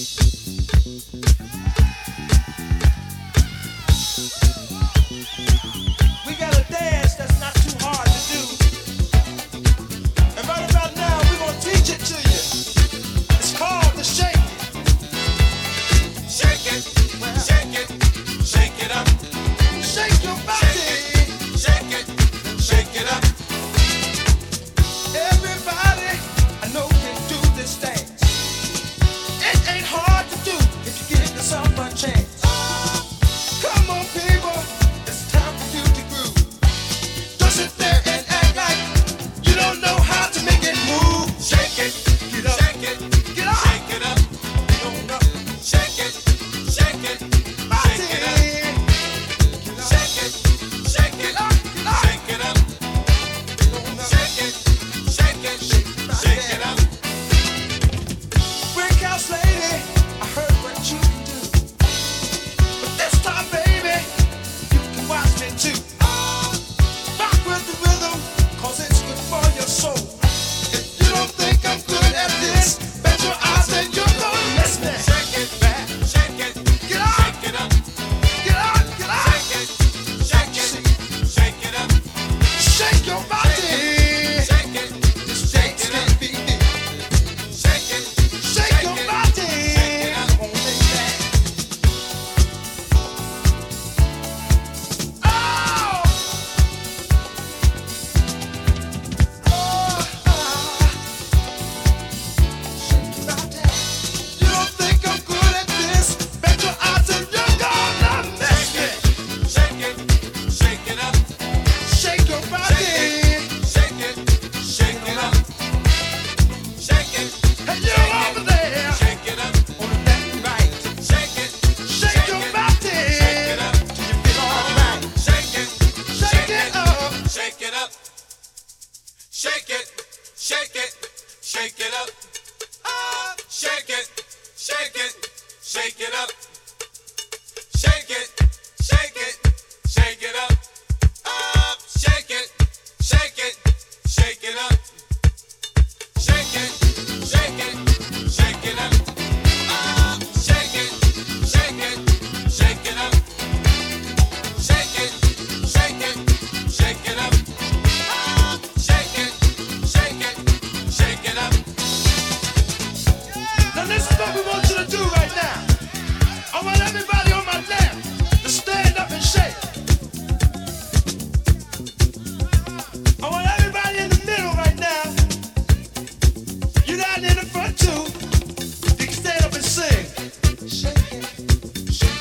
Thank you. Shake it, shake it, shake it up. Ah, shake it, shake it, shake it up. She